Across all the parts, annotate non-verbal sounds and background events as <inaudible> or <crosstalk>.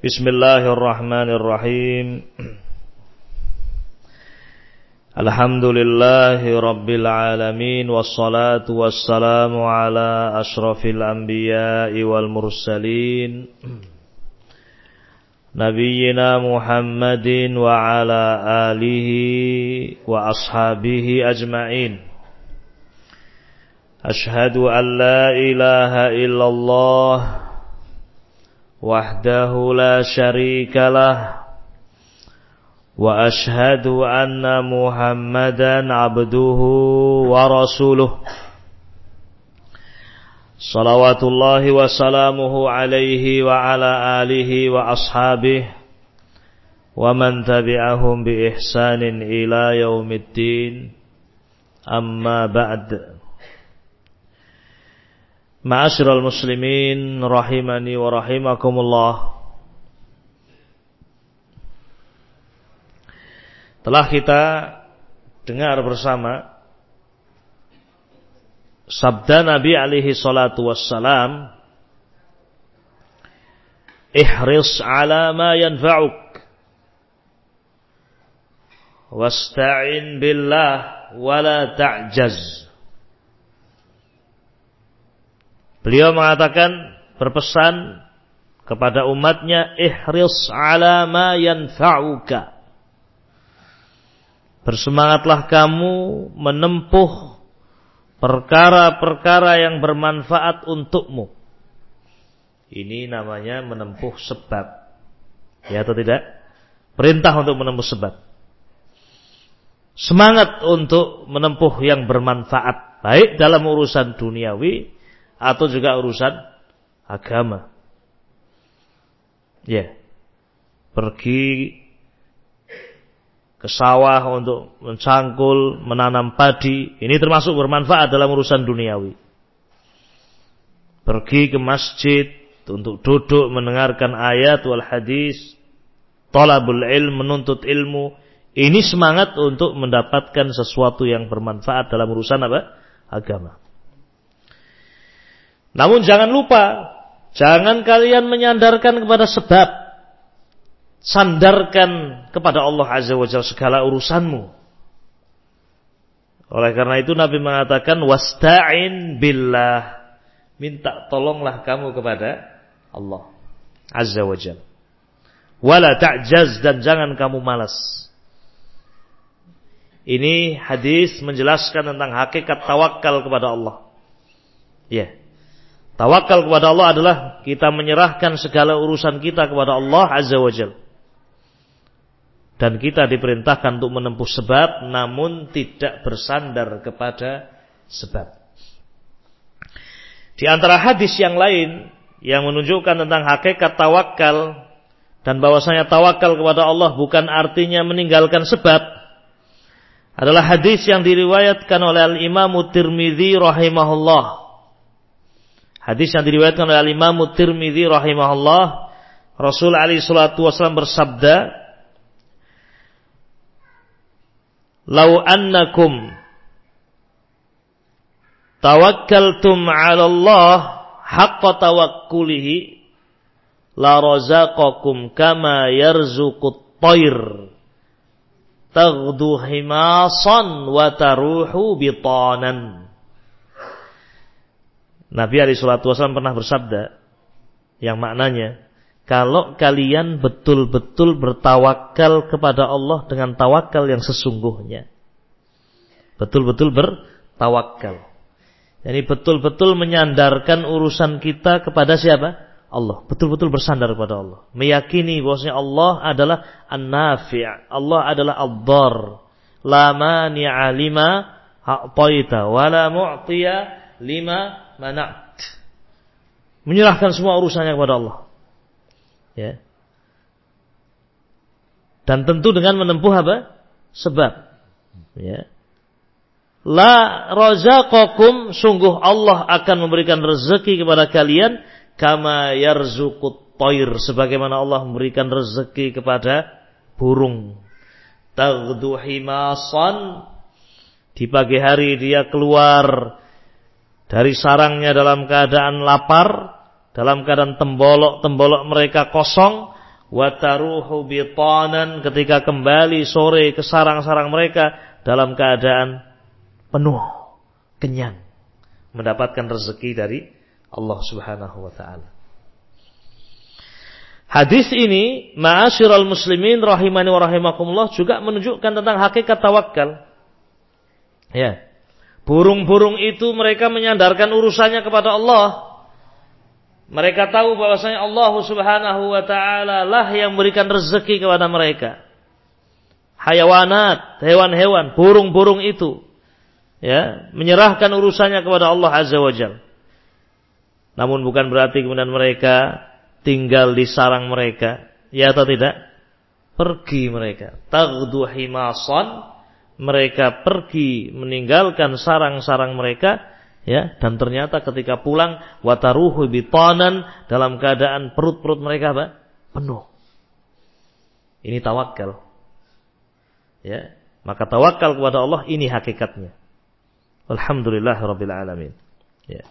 Bismillahirrahmanirrahim. Alhamdulillahi rabbil alamin wassalatu wassalamu ala ashrafil anbiya'i wal mursalin Nabiyyina Muhammadin wa ala alihi wa ashabihi ajma'in Ashhadu an la ilaha illallah وحده لا شريك له وأشهد أن محمدا عبده ورسوله. صلوات الله وسلامه عليه وعلى آله وأصحابه ومن تبعهم بإحسان إلى يوم الدين. أما بعد Ma'asyiral muslimin rahimani wa rahimakumullah. Telah kita dengar bersama sabda Nabi alaihi salatu wassalam Ihris ala ma yanfa'uk wasta'in billah wala ta'jaz Beliau mengatakan berpesan kepada umatnya ihris ala ma yanfa'uka. Bersemangatlah kamu menempuh perkara-perkara yang bermanfaat untukmu. Ini namanya menempuh sebab. Ya atau tidak? Perintah untuk menempuh sebab. Semangat untuk menempuh yang bermanfaat. Baik dalam urusan duniawi atau juga urusan agama. Ya. Pergi ke sawah untuk mencangkul, menanam padi, ini termasuk bermanfaat dalam urusan duniawi. Pergi ke masjid untuk duduk mendengarkan ayat wal hadis, talabul ilm, menuntut ilmu, ini semangat untuk mendapatkan sesuatu yang bermanfaat dalam urusan apa? Agama. Namun jangan lupa, jangan kalian menyandarkan kepada sebab. Sandarkan kepada Allah Azza wa Jalla segala urusanmu. Oleh karena itu Nabi mengatakan wasta'in billah. Minta tolonglah kamu kepada Allah Azza wa Jalla. Wala ta'jaz dan jangan kamu malas. Ini hadis menjelaskan tentang hakikat tawakal kepada Allah. Ya. Yeah. Tawakal kepada Allah adalah kita menyerahkan segala urusan kita kepada Allah Azza wa Jal. Dan kita diperintahkan untuk menempuh sebab namun tidak bersandar kepada sebab. Di antara hadis yang lain yang menunjukkan tentang hakikat tawakal dan bahwasanya tawakal kepada Allah bukan artinya meninggalkan sebab adalah hadis yang diriwayatkan oleh Al-Imam Tirmidzi rahimahullah Hadis yang diriwayatkan oleh Imam Tirmidzi rahimahullah, Rasul alaihi salatu wasallam bersabda, "Lau annakum tawakkaltum 'ala Allah haqqa tawakkulihi la razaqakum kama yarzuqut tayr taghdu himasan wa taruhu bitanan." Nabi Ali Shallallahu Wasallam pernah bersabda yang maknanya kalau kalian betul-betul bertawakal kepada Allah dengan tawakal yang sesungguhnya, betul-betul bertawakal. Jadi betul-betul menyandarkan urusan kita kepada siapa? Allah. Betul-betul bersandar kepada Allah. Meyakini bahwasanya Allah adalah an-nafi'. Allah adalah ad-dar. La mani'a lima ha'taita wa la mu'tiya lima manat. Menyerahkan semua urusannya kepada Allah. Ya. Dan tentu dengan menempuh apa? Sebab. Ya. La razaqakum sungguh Allah akan memberikan rezeki kepada kalian kama yarzuqut toir sebagaimana Allah memberikan rezeki kepada burung. Taghdu himasan di pagi hari dia keluar dari sarangnya dalam keadaan lapar, dalam keadaan tembolok-tembolok mereka kosong, Wataruhu bitanan ketika kembali sore ke sarang-sarang mereka dalam keadaan penuh, kenyang, mendapatkan rezeki dari Allah Subhanahu wa taala. Hadis ini, ma'asyiral muslimin rahimani wa rahimakumullah juga menunjukkan tentang hakikat tawakal. Ya. Burung-burung itu mereka menyandarkan urusannya kepada Allah. Mereka tahu bahwasanya Allah Subhanahu wa taala lah yang memberikan rezeki kepada mereka. Hayawanat, hewan-hewan, burung-burung itu ya, menyerahkan urusannya kepada Allah Azza wa Jalla. Namun bukan berarti kemudian mereka tinggal di sarang mereka. Ya atau tidak? Pergi mereka. Taghdu himasan. Mereka pergi meninggalkan sarang-sarang mereka. Ya, dan ternyata ketika pulang wataruhu bitanan dalam keadaan perut-perut mereka apa? penuh. Ini tawakal. Ya, maka tawakal kepada Allah ini hakikatnya. Alhamdulillah rabbil alamin. Ya.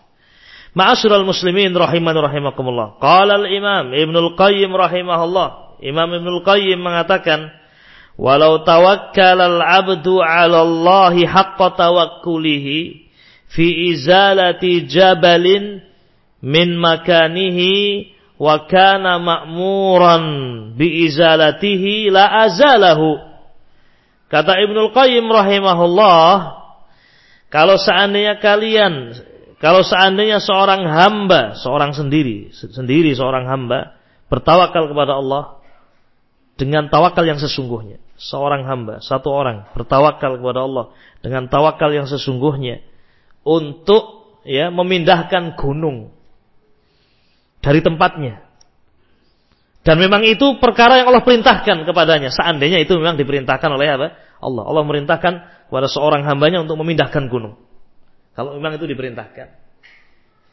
Ma'asyiral muslimin rahiman rahimakumullah. Qala al-Imam Ibnul Qayyim rahimahullah. Imam Ibnul Qayyim mengatakan, "Walau tawakkala al-'abdu 'ala Allah haqqa tawakkulihi fi izalati jabalin min makanihi wa kana ma'muran bi izalatihi la azalahu." Kata Ibnul Qayyim rahimahullah, kalau seandainya kalian kalau seandainya seorang hamba, seorang sendiri, sendiri seorang hamba bertawakal kepada Allah dengan tawakal yang sesungguhnya, seorang hamba, satu orang bertawakal kepada Allah dengan tawakal yang sesungguhnya untuk ya memindahkan gunung dari tempatnya. Dan memang itu perkara yang Allah perintahkan kepadanya. Seandainya itu memang diperintahkan oleh apa? Allah. Allah merintahkan kepada seorang hambanya untuk memindahkan gunung. Kalau memang itu diperintahkan.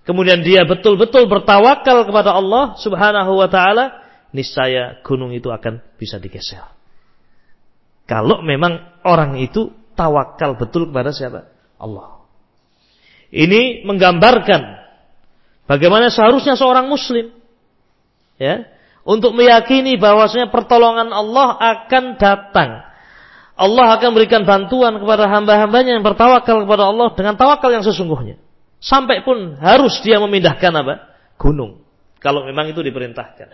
Kemudian dia betul-betul bertawakal kepada Allah Subhanahu wa taala, niscaya gunung itu akan bisa digeser. Kalau memang orang itu tawakal betul kepada siapa? Allah. Ini menggambarkan bagaimana seharusnya seorang muslim ya, untuk meyakini bahwasanya pertolongan Allah akan datang Allah akan berikan bantuan kepada hamba-hambanya yang bertawakal kepada Allah dengan tawakal yang sesungguhnya. Sampai pun harus dia memindahkan apa? Gunung. Kalau memang itu diperintahkan.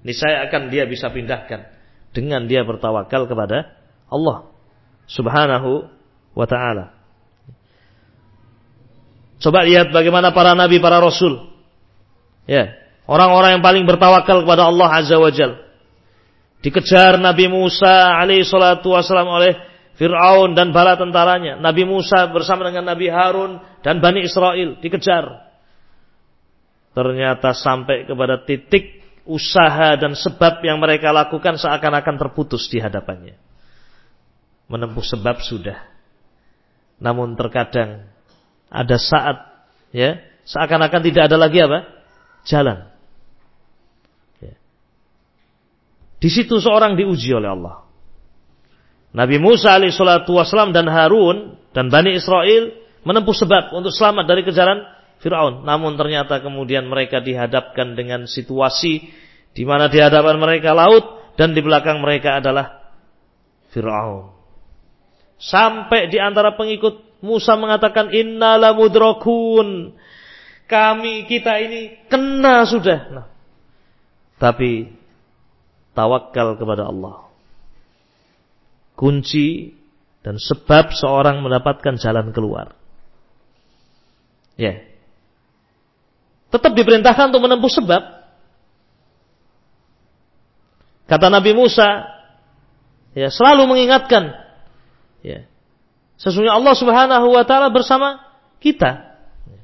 Ini saya akan dia bisa pindahkan. Dengan dia bertawakal kepada Allah. Subhanahu wa ta'ala. Coba lihat bagaimana para nabi, para rasul. Ya, orang-orang yang paling bertawakal kepada Allah Azza wa Jalla Dikejar Nabi Musa alaihi salatu wasalam oleh Fir'aun dan bala tentaranya. Nabi Musa bersama dengan Nabi Harun dan Bani Israel dikejar. Ternyata sampai kepada titik usaha dan sebab yang mereka lakukan seakan-akan terputus di hadapannya. Menempuh sebab sudah. Namun terkadang ada saat ya seakan-akan tidak ada lagi apa? Jalan. Di situ seorang diuji oleh Allah. Nabi Musa alaihissalatu wassalam dan Harun dan Bani Israel menempuh sebab untuk selamat dari kejaran Fir'aun. Namun ternyata kemudian mereka dihadapkan dengan situasi di mana di hadapan mereka laut dan di belakang mereka adalah Fir'aun. Sampai di antara pengikut Musa mengatakan inna lamudrakun. Kami kita ini kena sudah. Nah, tapi tawakal kepada Allah. Kunci dan sebab seorang mendapatkan jalan keluar. Ya. Tetap diperintahkan untuk menempuh sebab. Kata Nabi Musa, ya selalu mengingatkan, ya, sesungguhnya Allah Subhanahu Wa Taala bersama kita. Ya.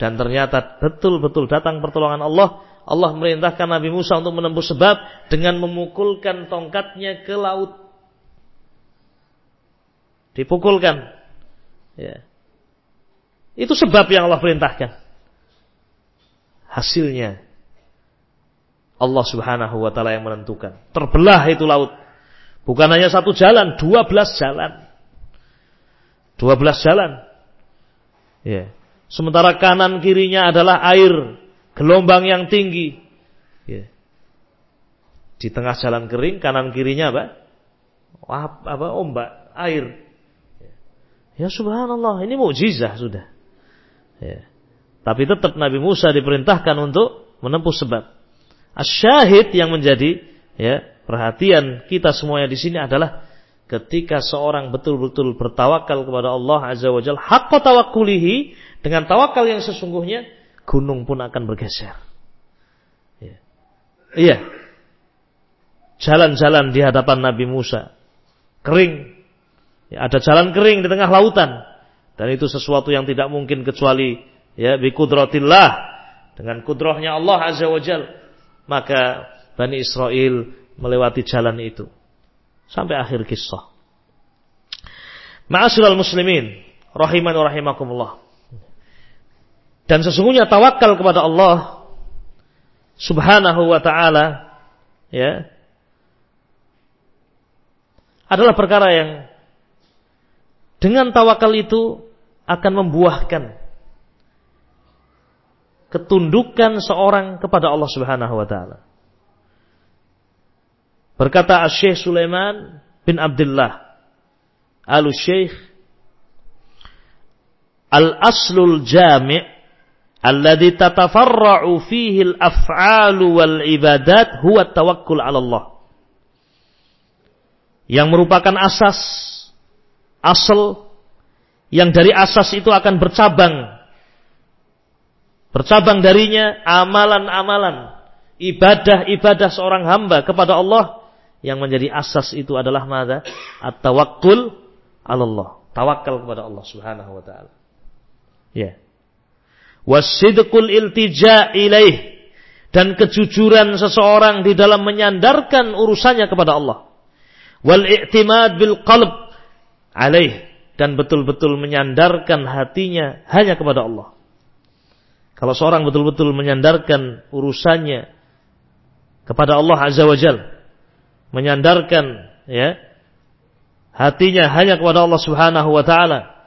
Dan ternyata betul-betul datang pertolongan Allah Allah merintahkan Nabi Musa untuk menempuh sebab dengan memukulkan tongkatnya ke laut. Dipukulkan. Ya. Itu sebab yang Allah perintahkan. Hasilnya Allah Subhanahu wa taala yang menentukan. Terbelah itu laut. Bukan hanya satu jalan, dua belas jalan. Dua belas jalan. Ya. Sementara kanan kirinya adalah air gelombang yang tinggi. Ya. Di tengah jalan kering, kanan kirinya apa? Apa ombak, air. Ya subhanallah, ini mukjizah sudah. Ya. Tapi tetap Nabi Musa diperintahkan untuk menempuh sebab. Asyahid yang menjadi ya perhatian kita semuanya di sini adalah ketika seorang betul-betul bertawakal kepada Allah Azza wa Jalla, haqqa tawakkulihi dengan tawakal yang sesungguhnya, gunung pun akan bergeser. Ya. Iya. Jalan-jalan di hadapan Nabi Musa kering. Ya, ada jalan kering di tengah lautan dan itu sesuatu yang tidak mungkin kecuali ya bi kudratillah dengan kudrohnya Allah Azza wa Jalla. Maka Bani Israel melewati jalan itu sampai akhir kisah. Ma'asyiral muslimin, rahiman rahimakumullah. Dan sesungguhnya tawakal kepada Allah Subhanahu wa taala ya adalah perkara yang dengan tawakal itu akan membuahkan ketundukan seorang kepada Allah Subhanahu wa taala. Berkata Syekh Sulaiman bin Abdullah Al-Syekh Al-aslul jami' alladhi tatafarra'u fihi al-af'alu wal ibadat huwa tawakkul 'ala Allah. Yang merupakan asas asal yang dari asas itu akan bercabang bercabang darinya amalan-amalan ibadah-ibadah seorang hamba kepada Allah yang menjadi asas itu adalah mada? At-tawakkul Allah. Tawakal kepada Allah Subhanahu wa taala. Ya. Wasidqul iltija ilaih dan kejujuran seseorang di dalam menyandarkan urusannya kepada Allah. Wal i'timad bil qalb alaih dan betul-betul menyandarkan hatinya hanya kepada Allah. Kalau seorang betul-betul menyandarkan urusannya kepada Allah Azza wa Jalla menyandarkan ya hatinya hanya kepada Allah Subhanahu wa taala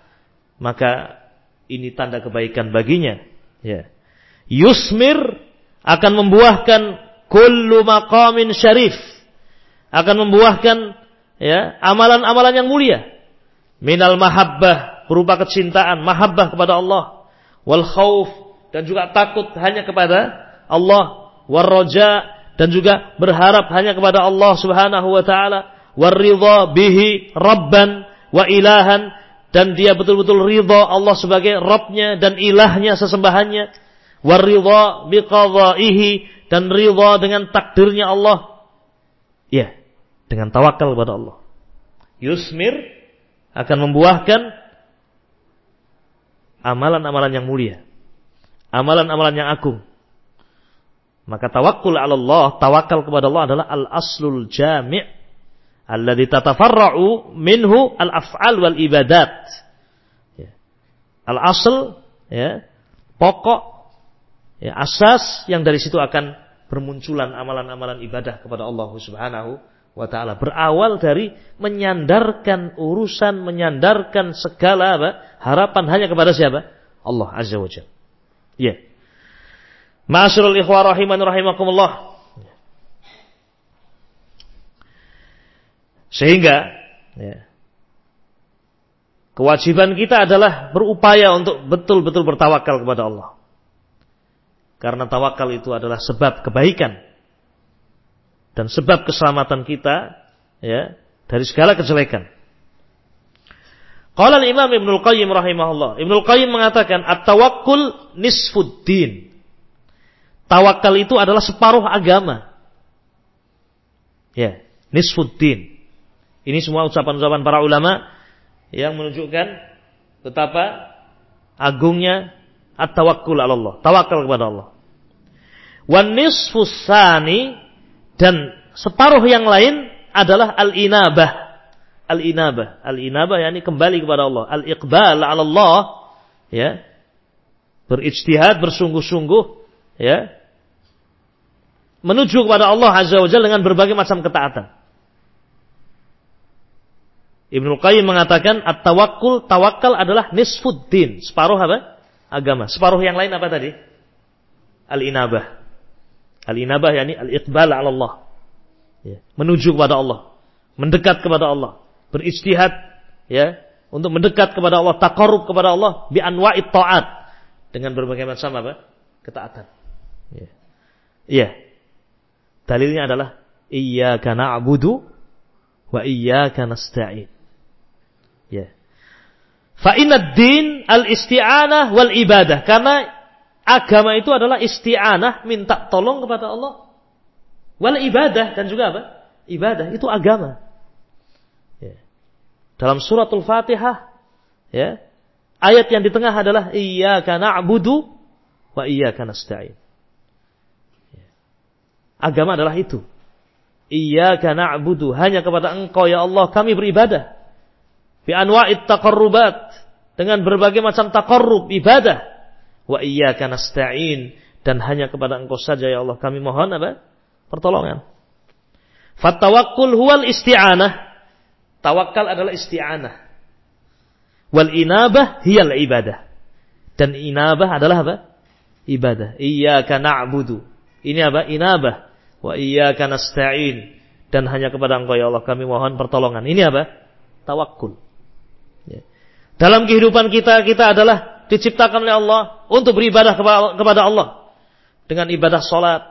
maka ini tanda kebaikan baginya ya yusmir akan membuahkan kullu maqamin syarif akan membuahkan ya amalan-amalan yang mulia minal mahabbah berupa kecintaan mahabbah kepada Allah. Wal khauf dan juga takut hanya kepada Allah. Warroja dan juga berharap hanya kepada Allah Subhanahu wa taala. Waridha bihi rabban wa ilahan dan dia betul-betul ridha Allah sebagai Rabbnya dan ilahnya sesembahannya. Waridha biqadaihi dan ridha dengan takdirnya Allah. Ya dengan tawakal kepada Allah. Yusmir akan membuahkan amalan-amalan yang mulia amalan-amalan yang agung maka tawakul ala Allah, tawakal kepada Allah adalah al-aslul jami' alladhi tatafarra'u minhu al-af'al wal ibadat. Ya. Al-asl ya, pokok ya, asas yang dari situ akan bermunculan amalan-amalan ibadah kepada Allah Subhanahu wa taala berawal dari menyandarkan urusan menyandarkan segala apa? harapan hanya kepada siapa? Allah Azza wa Jalla. Ya. Ma'asyiral ikhwah rahimakumullah. Sehingga ya, kewajiban kita adalah berupaya untuk betul-betul bertawakal kepada Allah. Karena tawakal itu adalah sebab kebaikan dan sebab keselamatan kita ya dari segala kejelekan. Qala al-Imam Ibnu Qayyim rahimahullah. Ibnu Qayyim mengatakan at-tawakkul nisfuddin. Tawakal itu adalah separuh agama. Ya, nisfuddin. Ini semua ucapan-ucapan para ulama yang menunjukkan betapa agungnya at-tawakkul Allah. Tawakal kepada Allah. Wan nisfus dan separuh yang lain adalah al-inabah. Al-inabah. Al-inabah yakni kembali kepada Allah. Al-iqbal 'ala Allah ya. Berijtihad bersungguh-sungguh ya menuju kepada Allah Azza wa Jalla dengan berbagai macam ketaatan. Ibnu Qayyim mengatakan at-tawakkul tawakal adalah nisfuddin, separuh apa? Agama. Separuh yang lain apa tadi? Al-inabah. Al-inabah yakni al-iqbal 'ala Allah. Ya, menuju kepada Allah, mendekat kepada Allah, beristihad ya, untuk mendekat kepada Allah, takarrub kepada Allah bi anwa'it ta'at dengan berbagai macam apa? ketaatan. Ya. Iya. Dalilnya adalah iyyaka na'budu wa iyyaka nasta'in. Ya. Fa din al-isti'anah wal ibadah. Karena agama itu adalah isti'anah, minta tolong kepada Allah. Wal ibadah dan juga apa? Ibadah itu agama. Ya. Dalam suratul Fatihah, ya, ayat yang di tengah adalah iyyaka na'budu wa iyyaka nasta'in. Ya. Agama adalah itu. Iyyaka na'budu, hanya kepada Engkau ya Allah kami beribadah. Bi anwa'it taqarrubat, dengan berbagai macam taqarrub ibadah. Wa iyyaka nasta'in dan hanya kepada Engkau saja ya Allah kami mohon apa? pertolongan. Fatawakkul huwal isti'anah. Tawakal adalah isti'anah. Wal inabah hiyal ibadah. Dan inabah adalah apa? ibadah. Iyyaka na'budu. Ini apa? Inabah. Wa iyyaka nasta'in. Dan hanya kepada Engkau ya Allah kami mohon pertolongan. Ini apa? Tawakul. Ya. Dalam kehidupan kita, kita adalah diciptakan oleh Allah untuk beribadah kepada Allah. Dengan ibadah salat,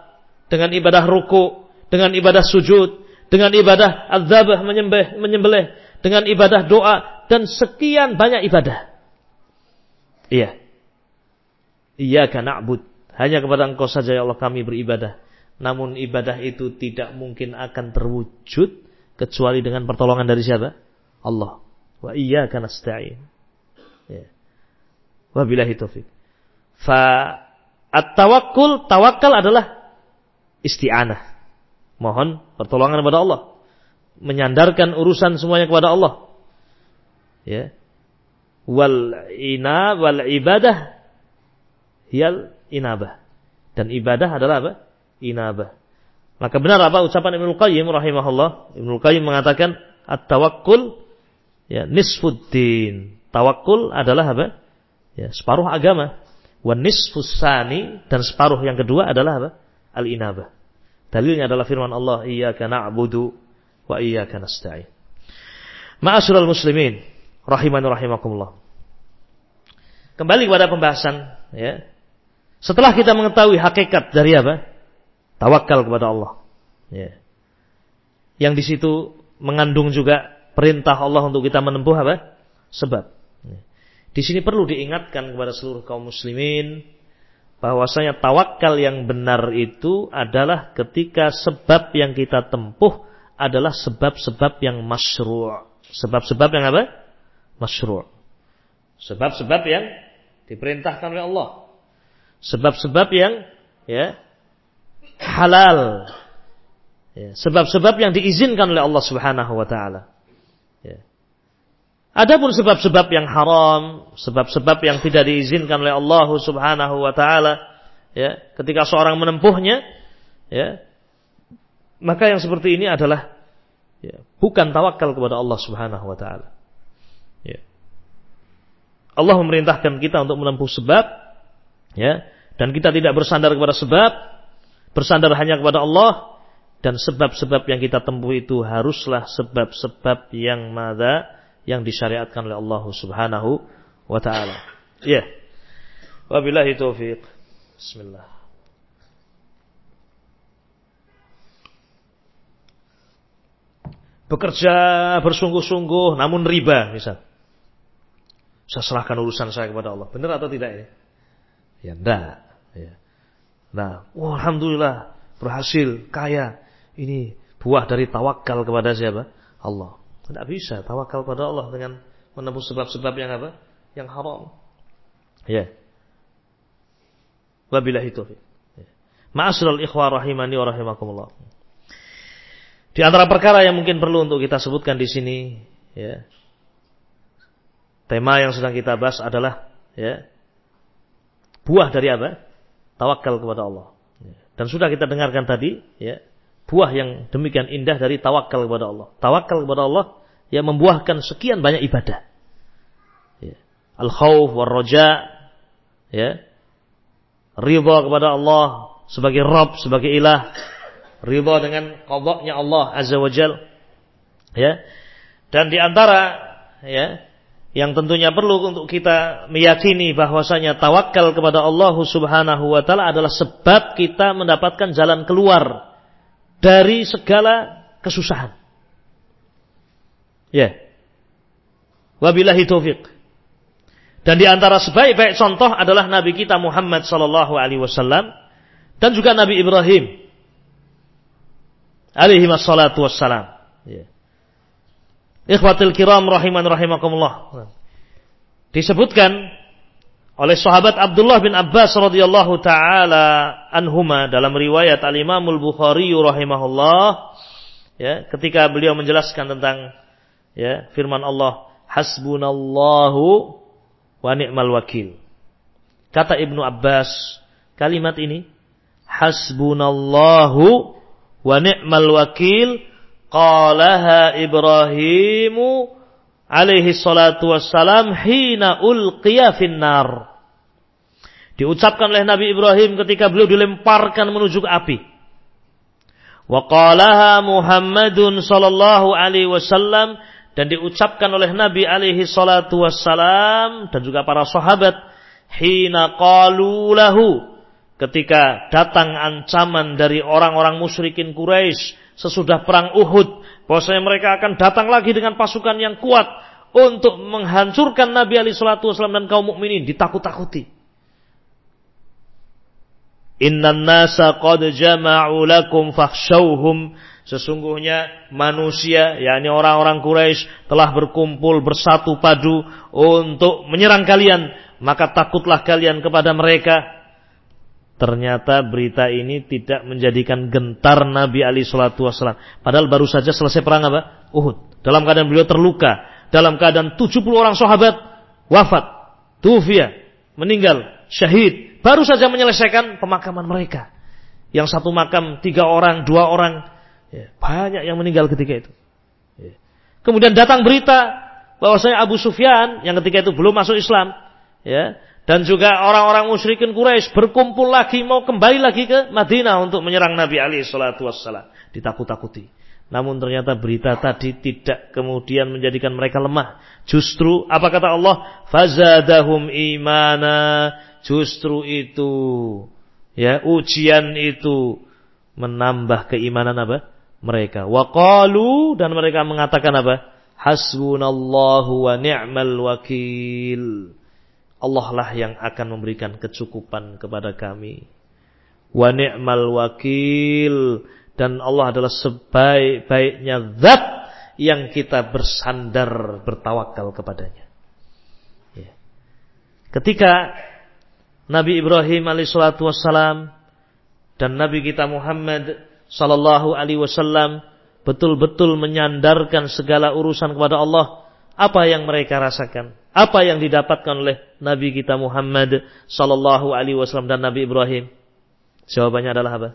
dengan ibadah ruku, dengan ibadah sujud, dengan ibadah adzabah menyembelih, menyembelih, dengan ibadah doa dan sekian banyak ibadah. Iya. Iyyaka na'bud. Hanya kepada Engkau saja ya Allah kami beribadah. Namun ibadah itu tidak mungkin akan terwujud kecuali dengan pertolongan dari siapa? Allah. Wa iyyaka nasta'in. Ya. Wabillahi taufik. Fa at-tawakkul tawakal adalah isti'anah. Mohon pertolongan kepada Allah. Menyandarkan urusan semuanya kepada Allah. Ya. Wal ina wal ibadah hiyal inabah. Dan ibadah adalah apa? Inabah. Maka benar apa ucapan Ibnu Qayyim rahimahullah? Ibnu Qayyim mengatakan at-tawakkul ya nisfuddin. Tawakul adalah apa? Ya, separuh agama. Wa nisfus sani dan separuh yang kedua adalah apa? Al-inabah. Dalilnya adalah firman Allah, "Iyyaka na'budu wa iyyaka nasta'in." Ma'asyiral muslimin, rahimani rahimakumullah. Kembali kepada pembahasan ya, setelah kita mengetahui hakikat dari apa? Tawakal kepada Allah. Ya. Yang di situ mengandung juga perintah Allah untuk kita menempuh apa? Sebab. Di sini perlu diingatkan kepada seluruh kaum muslimin bahwasanya tawakal yang benar itu adalah ketika sebab yang kita tempuh adalah sebab-sebab yang masyru'. Sebab-sebab yang apa? Masyru'. Sebab-sebab yang diperintahkan oleh Allah sebab-sebab yang ya halal. Ya, sebab-sebab yang diizinkan oleh Allah Subhanahu wa taala. Adapun sebab-sebab yang haram, sebab-sebab yang tidak diizinkan oleh Allah Subhanahu wa taala, ya, ketika seorang menempuhnya, ya, maka yang seperti ini adalah ya, bukan tawakal kepada Allah Subhanahu wa taala. Ya. Allah memerintahkan kita untuk menempuh sebab Ya, dan kita tidak bersandar kepada sebab, bersandar hanya kepada Allah dan sebab-sebab yang kita tempuh itu haruslah sebab-sebab yang mada yang disyariatkan oleh Allah Subhanahu wa taala. Ya. Wabillahi taufik. Bismillah. Bekerja bersungguh-sungguh namun riba misal. Saya serahkan urusan saya kepada Allah. Benar atau tidak ini? Ya enggak. Ya. Nah, oh, alhamdulillah berhasil, kaya. Ini buah dari tawakal kepada siapa? Allah. Tidak bisa tawakal pada Allah dengan menempuh sebab-sebab yang apa? Yang haram. Ya. Wabillahi taufiq. Ya. Ma'asyiral ikhwah rahimani wa rahimakumullah. Di antara perkara yang mungkin perlu untuk kita sebutkan di sini, ya. Tema yang sedang kita bahas adalah ya, buah dari apa? Tawakal kepada Allah. Dan sudah kita dengarkan tadi, ya, buah yang demikian indah dari tawakal kepada Allah. Tawakal kepada Allah yang membuahkan sekian banyak ibadah. Ya. Al-khawf war roja, ya. Ridha kepada Allah, sebagai Rob, sebagai ilah. Ridha dengan qadanya Allah Azza wa Jal. Ya. Dan di antara ya yang tentunya perlu untuk kita meyakini bahwasanya tawakal kepada Allah Subhanahu wa taala adalah sebab kita mendapatkan jalan keluar dari segala kesusahan. Ya. Wabillahi taufik. Dan di antara sebaik-baik contoh adalah Nabi kita Muhammad sallallahu alaihi wasallam dan juga Nabi Ibrahim alaihi wassalatu wassalam. Ya. Ikhwatul kiram rahiman rahimakumullah. Disebutkan oleh sahabat Abdullah bin Abbas radhiyallahu taala anhuma dalam riwayat Al Imam Al Bukhari rahimahullah ya ketika beliau menjelaskan tentang ya firman Allah hasbunallahu wa ni'mal wakil. Kata Ibnu Abbas kalimat ini hasbunallahu wa ni'mal wakil Qalaha Ibrahimu alaihi salatu wassalam hina ulqiya finnar. Diucapkan oleh Nabi Ibrahim ketika beliau dilemparkan menuju ke api. Wa qalaha Muhammadun sallallahu alaihi wasallam dan diucapkan oleh Nabi alaihi salatu wassalam dan juga para sahabat hina qalu lahu ketika datang ancaman dari orang-orang musyrikin Quraisy sesudah perang Uhud bahwasanya mereka akan datang lagi dengan pasukan yang kuat untuk menghancurkan Nabi Ali Shallallahu Wasallam dan kaum mukminin. Ditakut-takuti. Inna nasa qad jama'u lakum Sesungguhnya manusia, yakni orang-orang Quraisy telah berkumpul bersatu padu untuk menyerang kalian, maka takutlah kalian kepada mereka Ternyata berita ini tidak menjadikan gentar Nabi Ali Shallallahu Wasallam. Padahal baru saja selesai perang apa? Uhud. Dalam keadaan beliau terluka, dalam keadaan 70 orang sahabat wafat, tufia, meninggal, syahid. Baru saja menyelesaikan pemakaman mereka. Yang satu makam tiga orang, dua orang, ya, banyak yang meninggal ketika itu. Ya. Kemudian datang berita bahwasanya Abu Sufyan yang ketika itu belum masuk Islam, ya, dan juga orang-orang musyrikin Quraisy berkumpul lagi mau kembali lagi ke Madinah untuk menyerang Nabi Ali Shallallahu Wasallam. Ditakut-takuti. Namun ternyata berita tadi tidak kemudian menjadikan mereka lemah. Justru apa kata Allah? Fazadahum imana. Justru itu ya ujian itu menambah keimanan apa? Mereka. Waqalu dan mereka mengatakan apa? Hasbunallahu wa ni'mal wakil. Allah lah yang akan memberikan kecukupan kepada kami. Wa ni'mal wakil dan Allah adalah sebaik-baiknya zat yang kita bersandar bertawakal kepadanya. Ya. Ketika Nabi Ibrahim alaihissalatu wassalam dan Nabi kita Muhammad sallallahu alaihi wasallam betul-betul menyandarkan segala urusan kepada Allah, apa yang mereka rasakan? Apa yang didapatkan oleh Nabi kita Muhammad sallallahu alaihi wasallam dan Nabi Ibrahim? Jawabannya adalah apa?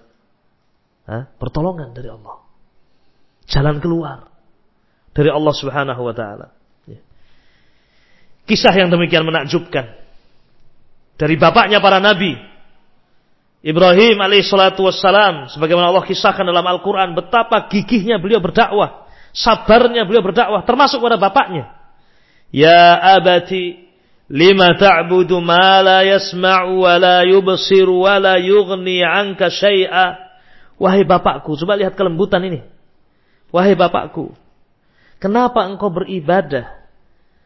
Hah? Pertolongan dari Allah. Jalan keluar dari Allah Subhanahu wa taala. Ya. Kisah yang demikian menakjubkan dari bapaknya para nabi Ibrahim alaihissalatu wassalam sebagaimana Allah kisahkan dalam Al-Qur'an betapa gigihnya beliau berdakwah sabarnya beliau berdakwah termasuk pada bapaknya. Ya abati lima ta'budu ma la yasma'u wa la yubsiru wa la yughni 'anka syai'a. Wahai bapakku, coba lihat kelembutan ini. Wahai bapakku, kenapa engkau beribadah?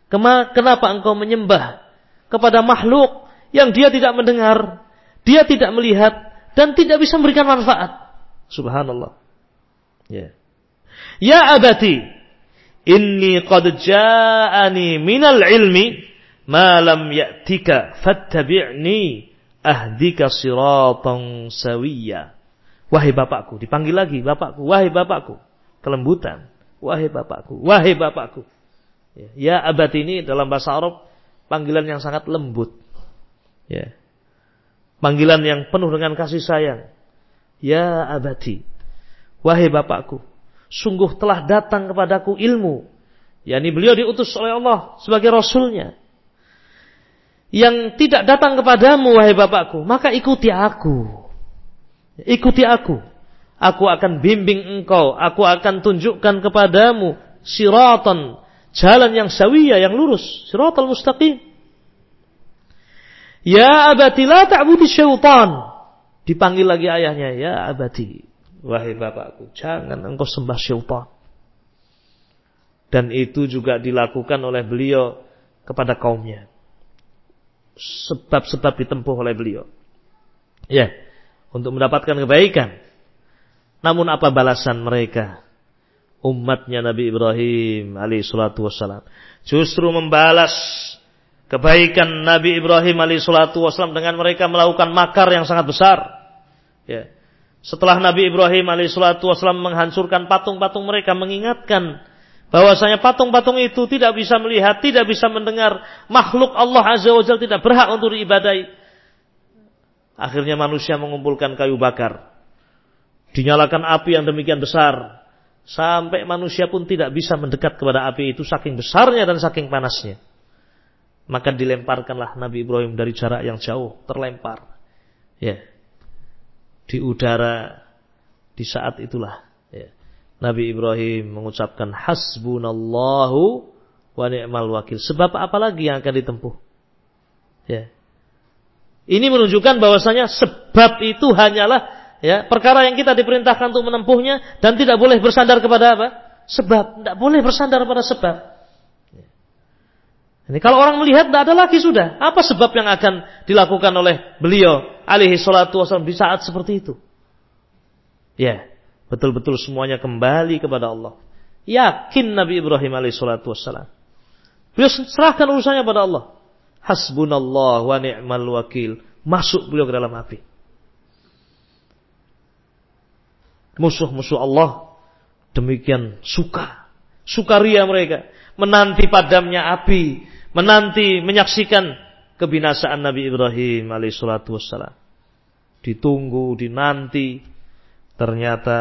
Kenapa engkau menyembah kepada makhluk yang dia tidak mendengar, dia tidak melihat dan tidak bisa memberikan manfaat? Subhanallah. Ya. Ya abati, inni qad ja'ani minal ilmi ma lam ya'tika fattabi'ni ahdika siratan sawiyya. Wahai bapakku, dipanggil lagi bapakku, wahai bapakku, kelembutan, wahai bapakku, wahai bapakku. Ya, ya abati ini dalam bahasa Arab panggilan yang sangat lembut. Ya. Panggilan yang penuh dengan kasih sayang. Ya abati, wahai bapakku, sungguh telah datang kepadaku ilmu. yakni beliau diutus oleh Allah sebagai rasulnya. Yang tidak datang kepadamu wahai bapakku, maka ikuti aku. Ikuti aku. Aku akan bimbing engkau. Aku akan tunjukkan kepadamu siratan. Jalan yang sawiyah, yang lurus. Siratal mustaqim. Ya abati la ta'budi syaitan. Dipanggil lagi ayahnya. Ya abati. Wahai bapakku. Jangan engkau sembah syaitan. Dan itu juga dilakukan oleh beliau kepada kaumnya. Sebab-sebab ditempuh oleh beliau. Ya, untuk mendapatkan kebaikan. Namun apa balasan mereka? Umatnya Nabi Ibrahim alaihissalatu wassalam. Justru membalas kebaikan Nabi Ibrahim alaihissalatu wassalam dengan mereka melakukan makar yang sangat besar. Ya. Setelah Nabi Ibrahim alaihissalatu wassalam menghancurkan patung-patung mereka, mengingatkan bahwasanya patung-patung itu tidak bisa melihat, tidak bisa mendengar makhluk Allah Azza wa Jalla tidak berhak untuk diibadai. Akhirnya manusia mengumpulkan kayu bakar. Dinyalakan api yang demikian besar sampai manusia pun tidak bisa mendekat kepada api itu saking besarnya dan saking panasnya. Maka dilemparkanlah Nabi Ibrahim dari jarak yang jauh, terlempar. Ya. Di udara di saat itulah ya Nabi Ibrahim mengucapkan hasbunallahu wa ni'mal wakil. Sebab apa lagi yang akan ditempuh? Ya. Ini menunjukkan bahwasanya sebab itu hanyalah ya perkara yang kita diperintahkan untuk menempuhnya dan tidak boleh bersandar kepada apa? Sebab, tidak boleh bersandar pada sebab. Ini kalau orang melihat tidak ada lagi sudah. Apa sebab yang akan dilakukan oleh beliau alaihi salatu wasallam di saat seperti itu? Ya, Betul-betul semuanya kembali kepada Allah. Yakin Nabi Ibrahim alaihissalatu wassalam. Beliau serahkan urusannya pada Allah. Hasbunallah wa ni'mal wakil. Masuk beliau ke dalam api. Musuh-musuh Allah demikian suka. Sukaria mereka. Menanti padamnya api. Menanti menyaksikan kebinasaan Nabi Ibrahim alaihissalatu wassalam. Ditunggu, dinanti Ternyata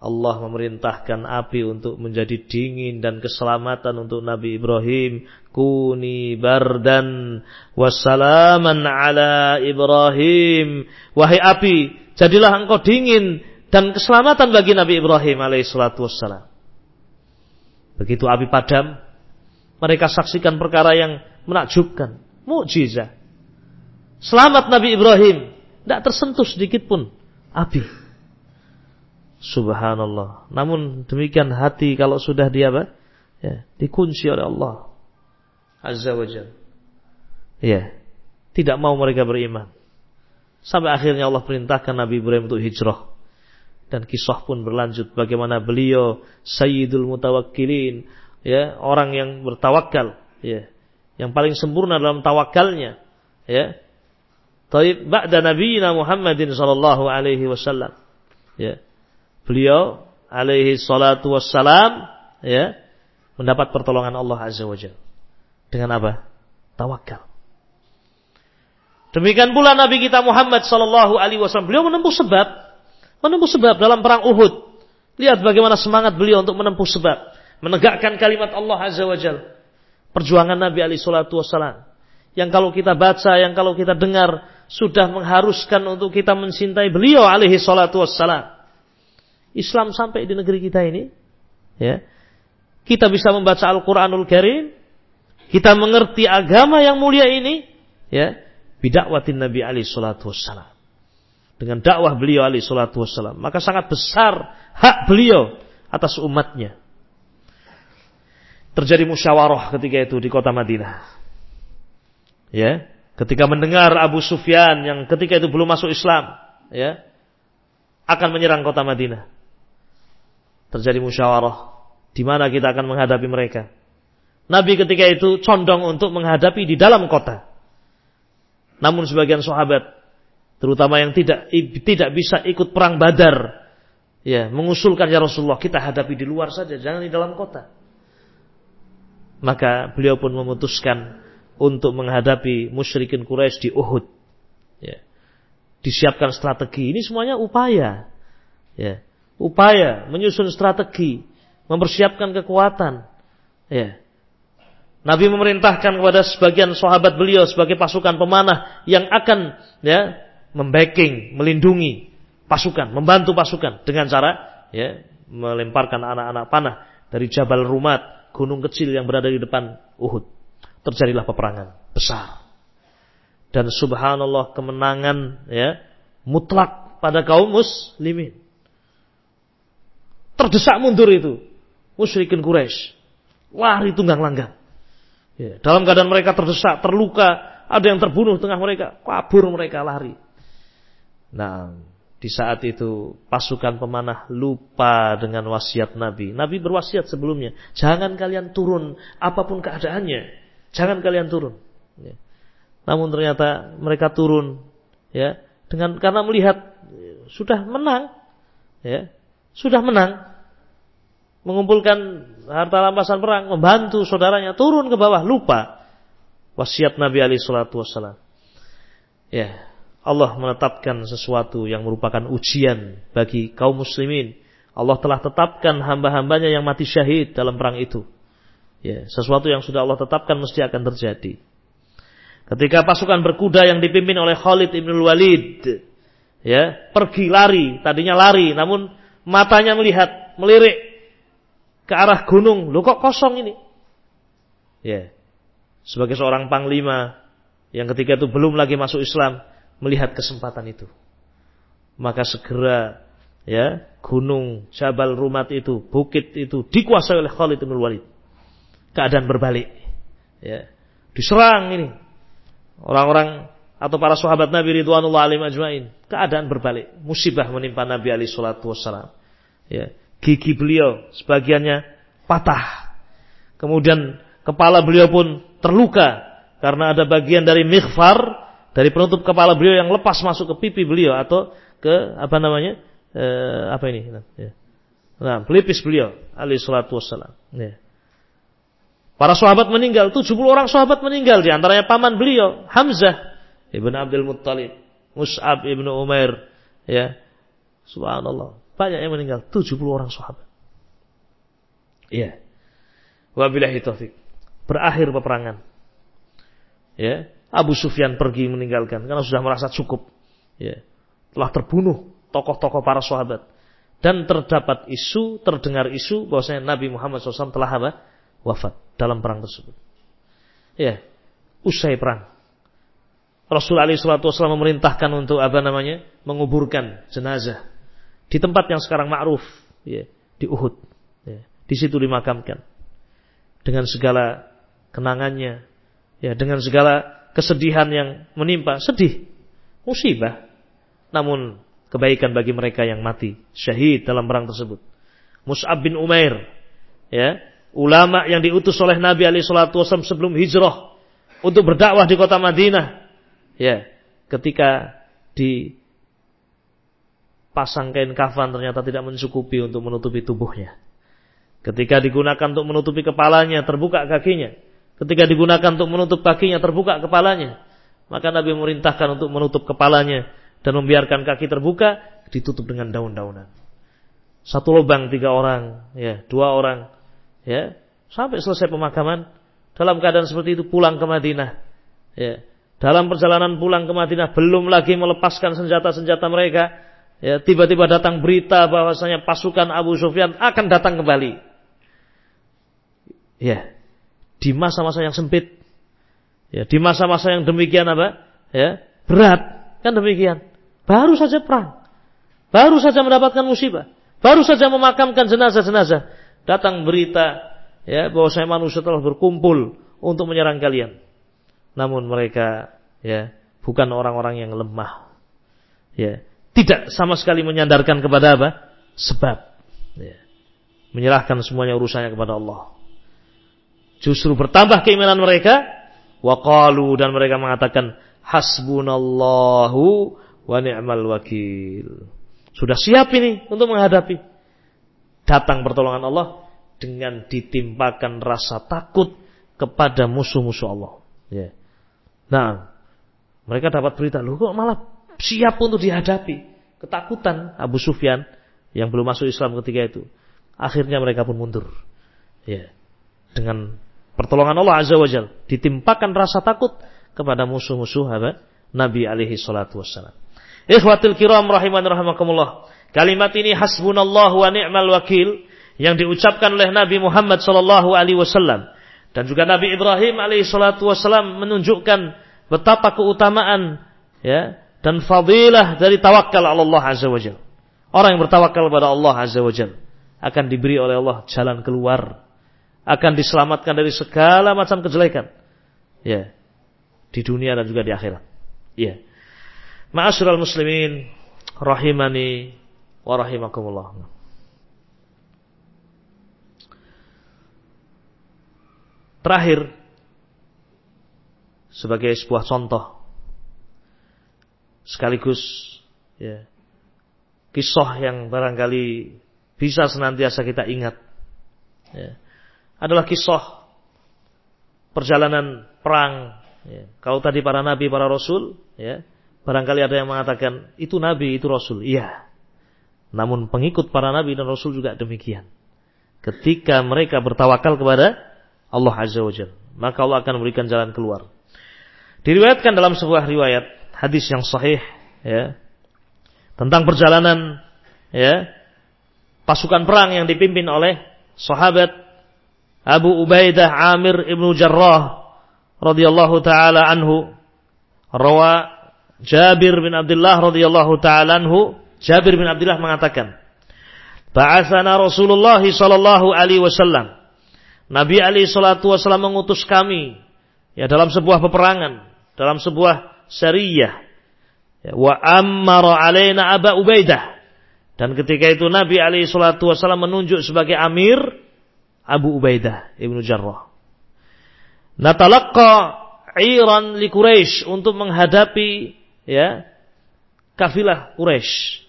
Allah memerintahkan api untuk menjadi dingin dan keselamatan untuk Nabi Ibrahim. Kuni bardan wassalaman ala Ibrahim. Wahai api, jadilah engkau dingin dan keselamatan bagi Nabi Ibrahim alaihissalatu wassalam. Begitu api padam, mereka saksikan perkara yang menakjubkan. Mukjizat. Selamat Nabi Ibrahim. Tidak tersentuh sedikit pun api. Subhanallah. Namun demikian hati kalau sudah dia apa? Ya, dikunci oleh Allah Azza wa Jalla. Ya, tidak mau mereka beriman. Sampai akhirnya Allah perintahkan Nabi Ibrahim untuk hijrah. Dan kisah pun berlanjut bagaimana beliau Sayyidul Mutawakkilin, ya, orang yang bertawakal, ya, yang paling sempurna dalam tawakalnya, ya. Taib ba'da nabiyina Muhammadin sallallahu alaihi wasallam. Ya beliau alaihi salatu wassalam ya mendapat pertolongan Allah azza wajalla dengan apa? Tawakal. Demikian pula Nabi kita Muhammad sallallahu alaihi wasallam beliau menempuh sebab menempuh sebab dalam perang Uhud. Lihat bagaimana semangat beliau untuk menempuh sebab, menegakkan kalimat Allah azza wajalla. Perjuangan Nabi alaihi salatu wassalam yang kalau kita baca, yang kalau kita dengar sudah mengharuskan untuk kita mencintai beliau alaihi salatu wassalam. Islam sampai di negeri kita ini, ya, kita bisa membaca Al-Quranul Karim, kita mengerti agama yang mulia ini, ya, bidakwatin Nabi Ali Shallallahu Wasallam. Dengan dakwah beliau Ali Shallallahu Wasallam, maka sangat besar hak beliau atas umatnya. Terjadi musyawarah ketika itu di kota Madinah. Ya, ketika mendengar Abu Sufyan yang ketika itu belum masuk Islam, ya, akan menyerang kota Madinah terjadi musyawarah di mana kita akan menghadapi mereka. Nabi ketika itu condong untuk menghadapi di dalam kota. Namun sebagian sahabat, terutama yang tidak tidak bisa ikut perang Badar, ya, mengusulkan ya Rasulullah kita hadapi di luar saja, jangan di dalam kota. Maka beliau pun memutuskan untuk menghadapi musyrikin Quraisy di Uhud. Ya. Disiapkan strategi. Ini semuanya upaya. Ya upaya menyusun strategi, mempersiapkan kekuatan. Ya. Nabi memerintahkan kepada sebagian sahabat beliau sebagai pasukan pemanah yang akan ya membacking, melindungi pasukan, membantu pasukan dengan cara ya melemparkan anak-anak panah dari Jabal Rumat, gunung kecil yang berada di depan Uhud. Terjadilah peperangan besar. Dan subhanallah kemenangan ya mutlak pada kaum muslimin. Terdesak mundur itu musyrikin Quraisy. Lari tunggang langgang. Ya, dalam keadaan mereka terdesak, terluka, ada yang terbunuh tengah mereka, kabur mereka lari. Nah, di saat itu pasukan pemanah lupa dengan wasiat Nabi. Nabi berwasiat sebelumnya, jangan kalian turun apa pun keadaannya. Jangan kalian turun. Ya. Namun ternyata mereka turun ya dengan karena melihat sudah menang ya. Sudah menang mengumpulkan harta rampasan perang, membantu saudaranya turun ke bawah, lupa wasiat Nabi alaihi salatu wasallam. Ya, Allah menetapkan sesuatu yang merupakan ujian bagi kaum muslimin. Allah telah tetapkan hamba-hambanya yang mati syahid dalam perang itu. Ya, sesuatu yang sudah Allah tetapkan mesti akan terjadi. Ketika pasukan berkuda yang dipimpin oleh Khalid ibn Walid, ya, pergi lari, tadinya lari, namun matanya melihat, melirik ke arah gunung. Loh kok kosong ini? Ya. Sebagai seorang panglima yang ketika itu belum lagi masuk Islam, melihat kesempatan itu. Maka segera ya gunung Jabal Rumat itu, bukit itu dikuasai oleh Khalid bin Walid. Keadaan berbalik. Ya. Diserang ini. Orang-orang atau para sahabat Nabi Ridwanullah alim ajmain. Keadaan berbalik. Musibah menimpa Nabi alaihi salatu wassalam. Ya. Gigi beliau sebagiannya patah. Kemudian kepala beliau pun terluka karena ada bagian dari mighfar dari penutup kepala beliau yang lepas masuk ke pipi beliau atau ke apa namanya e, apa ini? Ya. nah pelipis beliau alaihi salatu wassalam. Ya. para sahabat meninggal 70 orang sahabat meninggal di antaranya paman beliau Hamzah ibn Abdul Muttalib Mus'ab ibn Umair ya. Subhanallah banyak yang meninggal 70 orang sahabat. Ya. Wabillahi taufik berakhir peperangan. Ya Abu Sufyan pergi meninggalkan karena sudah merasa cukup. Ya. Telah terbunuh tokoh-tokoh para sahabat. Dan terdapat isu, terdengar isu bahwasanya Nabi Muhammad SAW telah apa? wafat dalam perang tersebut. Ya, usai perang. Rasul Ali SAW memerintahkan untuk apa namanya menguburkan jenazah di tempat yang sekarang ma'ruf, ya, di Uhud. Ya, di situ dimakamkan dengan segala kenangannya, ya, dengan segala kesedihan yang menimpa, sedih, musibah. Namun kebaikan bagi mereka yang mati syahid dalam perang tersebut. Mus'ab bin Umair, ya, ulama yang diutus oleh Nabi alaihi salatu wasallam sebelum hijrah untuk berdakwah di kota Madinah. Ya, ketika di pasang kain kafan ternyata tidak mencukupi untuk menutupi tubuhnya. Ketika digunakan untuk menutupi kepalanya, terbuka kakinya. Ketika digunakan untuk menutup kakinya terbuka kepalanya. Maka Nabi memerintahkan untuk menutup kepalanya dan membiarkan kaki terbuka ditutup dengan daun-daunan. Satu lubang tiga orang, ya dua orang, ya sampai selesai pemakaman. Dalam keadaan seperti itu pulang ke Madinah. Ya, dalam perjalanan pulang ke Madinah belum lagi melepaskan senjata-senjata mereka. Ya, tiba-tiba datang berita bahwasanya pasukan Abu Sufyan akan datang kembali. Ya, di masa-masa yang sempit, ya, di masa-masa yang demikian apa? Ya, berat, kan demikian. Baru saja perang, baru saja mendapatkan musibah, baru saja memakamkan jenazah-jenazah, datang berita ya bahwa saya manusia telah berkumpul untuk menyerang kalian. Namun mereka ya bukan orang-orang yang lemah. Ya, tidak sama sekali menyandarkan kepada apa? Sebab. Ya. Menyerahkan semuanya urusannya kepada Allah. Justru bertambah keimanan mereka. Waqalu dan mereka mengatakan hasbunallahu wa ni'mal wakil. Sudah siap ini untuk menghadapi. Datang pertolongan Allah dengan ditimpakan rasa takut kepada musuh-musuh Allah. Ya. Nah, mereka dapat berita, loh kok malah siap untuk dihadapi. Ketakutan Abu Sufyan yang belum masuk Islam ketika itu. Akhirnya mereka pun mundur. Ya. Dengan pertolongan Allah Azza wa Jal ditimpakan rasa takut kepada musuh-musuh Nabi alaihi salatu wassalam. Ikhwatul kiram rahiman rahimakumullah. Kalimat ini hasbunallahu wa ni'mal wakil yang diucapkan oleh Nabi Muhammad sallallahu alaihi wasallam dan juga Nabi Ibrahim alaihi salatu wasallam menunjukkan betapa keutamaan ya dan fadilah dari tawakal Allah azza wajalla. Orang yang bertawakal kepada Allah azza wajalla akan diberi oleh Allah jalan keluar, akan diselamatkan dari segala macam kejelekan. Ya. Di dunia dan juga di akhirat. Ya. Ma'asyiral muslimin rahimani wa rahimakumullah. Terakhir, sebagai sebuah contoh, sekaligus ya, kisah yang barangkali bisa senantiasa kita ingat, ya, adalah kisah perjalanan perang. Ya. Kalau tadi para nabi, para rasul, ya, barangkali ada yang mengatakan itu nabi, itu rasul. Iya. Namun pengikut para nabi dan rasul juga demikian. Ketika mereka bertawakal kepada Allah Azza wa Jalla. Maka Allah akan memberikan jalan keluar. Diriwayatkan dalam sebuah riwayat hadis yang sahih ya tentang perjalanan ya pasukan perang yang dipimpin oleh sahabat Abu Ubaidah Amir ibnu Jarrah radhiyallahu taala anhu rawa Jabir bin Abdullah radhiyallahu taala anhu Jabir bin Abdullah mengatakan Ba'athana Rasulullah sallallahu alaihi wasallam Nabi Ali Shallallahu Wasallam mengutus kami ya dalam sebuah peperangan, dalam sebuah syariah. Ya, wa ammara alaina Aba Ubaidah. Dan ketika itu Nabi Ali Shallallahu Wasallam menunjuk sebagai amir Abu Ubaidah ibnu Jarrah. Natalaqqa iran li Quraisy untuk menghadapi ya kafilah Quraisy.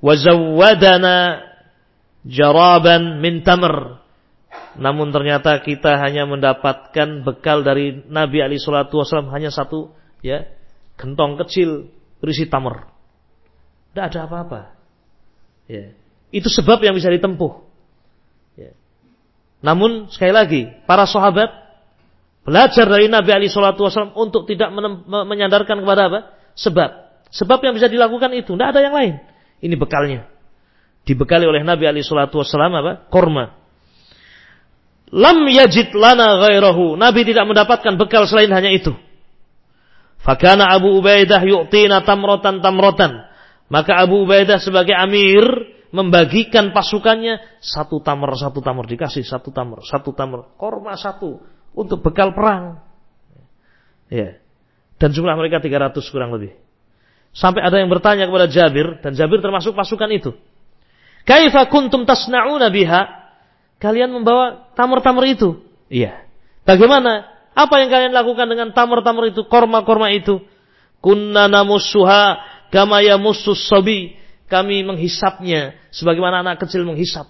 Wa zawwadana jaraban min tamr namun ternyata kita hanya mendapatkan bekal dari Nabi Ali Shallallahu Wasallam hanya satu ya gentong kecil berisi tamar. Tidak ada apa-apa. Ya. Itu sebab yang bisa ditempuh. Namun sekali lagi para sahabat belajar dari Nabi Ali Shallallahu Wasallam untuk tidak menyandarkan kepada apa? Sebab. Sebab yang bisa dilakukan itu. Tidak ada yang lain. Ini bekalnya. Dibekali oleh Nabi Ali Shallallahu Wasallam apa? Korma Lam yajid lana ghairahu. Nabi tidak mendapatkan bekal selain hanya itu. Fakana Abu Ubaidah yu'tina tamrotan tamrotan. Maka Abu Ubaidah sebagai amir membagikan pasukannya satu tamar satu tamar dikasih satu tamar satu tamar korma satu untuk bekal perang. Ya. Dan jumlah mereka 300 kurang lebih. Sampai ada yang bertanya kepada Jabir dan Jabir termasuk pasukan itu. Kaifa kuntum tasna'una biha? Kalian membawa tamar-tamar itu. Iya. Bagaimana? Apa yang kalian lakukan dengan tamar-tamar itu, korma-korma itu? Kunna namussuha kama yamussus sabi. Kami menghisapnya sebagaimana anak kecil menghisap.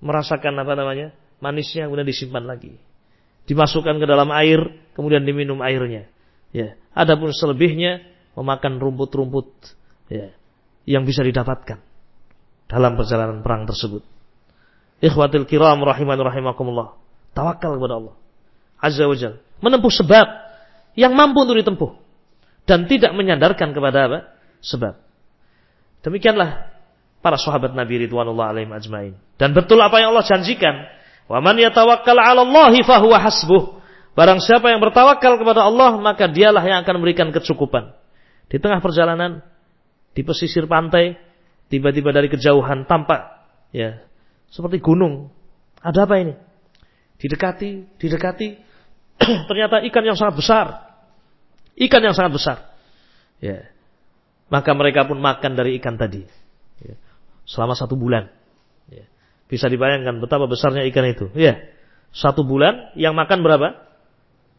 Merasakan apa namanya? Manisnya kemudian disimpan lagi. Dimasukkan ke dalam air, kemudian diminum airnya. Ya. Adapun selebihnya memakan rumput-rumput ya, yang bisa didapatkan dalam perjalanan perang tersebut. Ikhwatil kiram rahiman rahimakumullah. Tawakal kepada Allah. Azza wa Jal. Menempuh sebab yang mampu untuk ditempuh. Dan tidak menyandarkan kepada apa? Sebab. Demikianlah para sahabat Nabi Ridwanullah alaihim ajmain. Dan betul apa yang Allah janjikan. Wa man yatawakkal 'ala Allahi fahuwa hasbuh. Barang siapa yang bertawakal kepada Allah, maka dialah yang akan memberikan kecukupan. Di tengah perjalanan, di pesisir pantai, tiba-tiba dari kejauhan tampak ya seperti gunung. Ada apa ini? Didekati, didekati, <clears throat> ternyata ikan yang sangat besar. Ikan yang sangat besar. Ya. Maka mereka pun makan dari ikan tadi. Ya. Selama satu bulan. Ya. Bisa dibayangkan betapa besarnya ikan itu. Ya. Satu bulan yang makan berapa?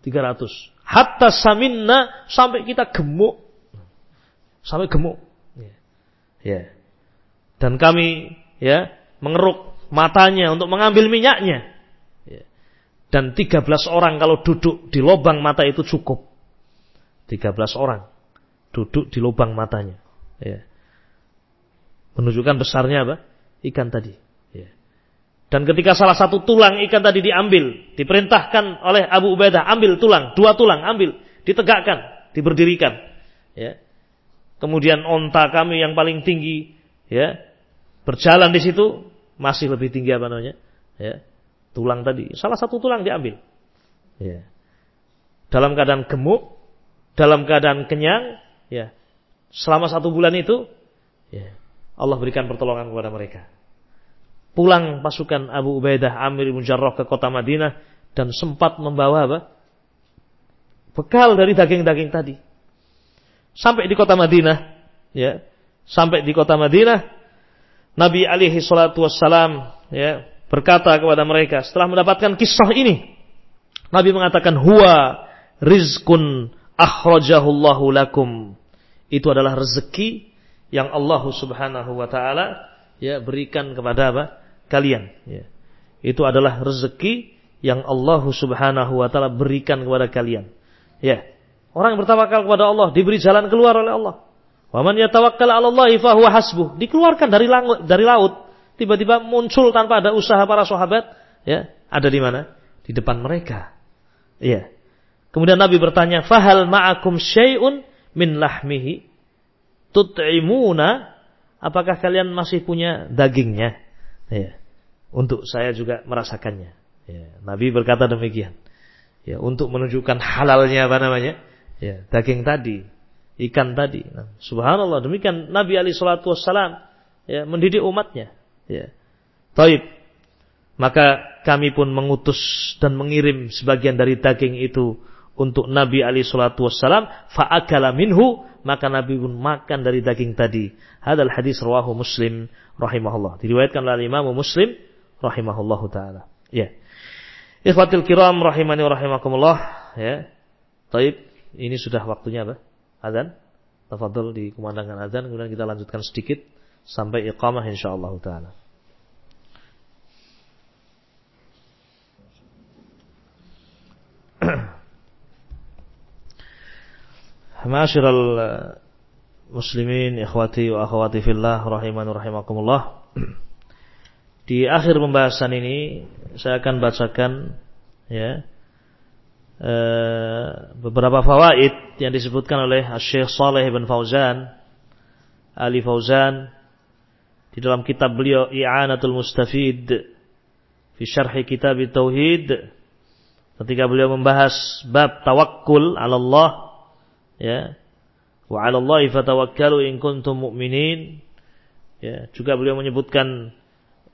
300. Hatta saminna sampai kita gemuk. Sampai gemuk. Ya. ya. Dan kami ya mengeruk matanya untuk mengambil minyaknya. Ya. Dan 13 orang kalau duduk di lubang mata itu cukup. 13 orang duduk di lubang matanya. Ya. Menunjukkan besarnya apa? Ikan tadi. Ya. Dan ketika salah satu tulang ikan tadi diambil, diperintahkan oleh Abu Ubaidah, ambil tulang, dua tulang, ambil, ditegakkan, diberdirikan. Ya. kemudian onta kami yang paling tinggi, ya, berjalan di situ masih lebih tinggi apa namanya, ya, tulang tadi. Salah satu tulang diambil, ya. Dalam keadaan gemuk, dalam keadaan kenyang, ya, selama satu bulan itu, ya, Allah berikan pertolongan kepada mereka. Pulang pasukan Abu Ubaidah Amir bin Jarrah ke kota Madinah dan sempat membawa apa? Bekal dari daging-daging tadi. Sampai di kota Madinah, ya. Sampai di kota Madinah, Nabi alaihi salatu wassalam ya, berkata kepada mereka setelah mendapatkan kisah ini, Nabi mengatakan huwa rizkun akhrajahullahu lakum. Itu adalah rezeki yang Allah Subhanahu wa taala ya berikan kepada apa? kalian ya. Itu adalah rezeki yang Allah Subhanahu wa taala berikan kepada kalian. Ya. Orang yang bertawakal kepada Allah diberi jalan keluar oleh Allah. Wa man yatawakkal 'ala Allah fa huwa hasbuh. Dikeluarkan dari laut, dari laut. Tiba-tiba muncul tanpa ada usaha para sahabat, ya. Ada di mana? Di depan mereka. Ya. Kemudian Nabi bertanya, "Fahal ma'akum syai'un min lahmihi tut'imuna?" Apakah kalian masih punya dagingnya? Ya. Untuk saya juga merasakannya. Ya. Nabi berkata demikian. Ya, untuk menunjukkan halalnya apa namanya? Ya, daging tadi, ikan tadi. Nah, subhanallah, demikian Nabi Ali Shallallahu Wasallam ya, mendidik umatnya. Ya. Taib. Maka kami pun mengutus dan mengirim sebagian dari daging itu untuk Nabi Ali Shallallahu Wasallam faakala minhu maka Nabi pun makan dari daging tadi. Hadal hadis rawahu Muslim rahimahullah. Diriwayatkan oleh Imam Muslim rahimahullahu taala. Ya. Ikhwatil kiram rahimani rahimakumullah ya. Taib, ini sudah waktunya apa? Azan. Tafadhol di kumandangkan azan kemudian kita lanjutkan sedikit sampai iqamah insyaallah taala. Ma'asyiral uh, muslimin, ikhwati wa akhwati fillah rahimani rahimakumullah. <clears throat> Di akhir pembahasan ini saya akan bacakan ya uh, beberapa fawaid yang disebutkan oleh Syekh Saleh bin Fauzan Ali Fauzan di dalam kitab beliau I'anatul Mustafid fi syarhi kitab Tauhid ketika beliau membahas bab tawakkul 'ala Allah ya. Wa 'ala Allahi fatawakkalu in kuntum mu'minin. Ya. Juga beliau menyebutkan